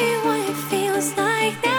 you what it feels like now.